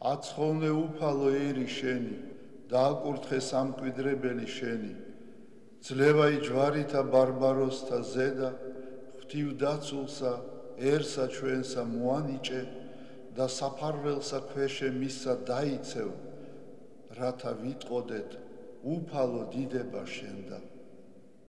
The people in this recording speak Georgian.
აცხოვნე უფალო ერი შენი, დააკურთხე სამკვიდრებელი შენი. ძლევაი ჯვარითა ბარბაროსთა ზედა, ღვთივდაცულსა, ერსა ჩვენსა მოანიჭე და საფარველსა ქვეშე მისსა დაიცევ, რათა ვიტყოდეთ უფალო დიდება შენდა.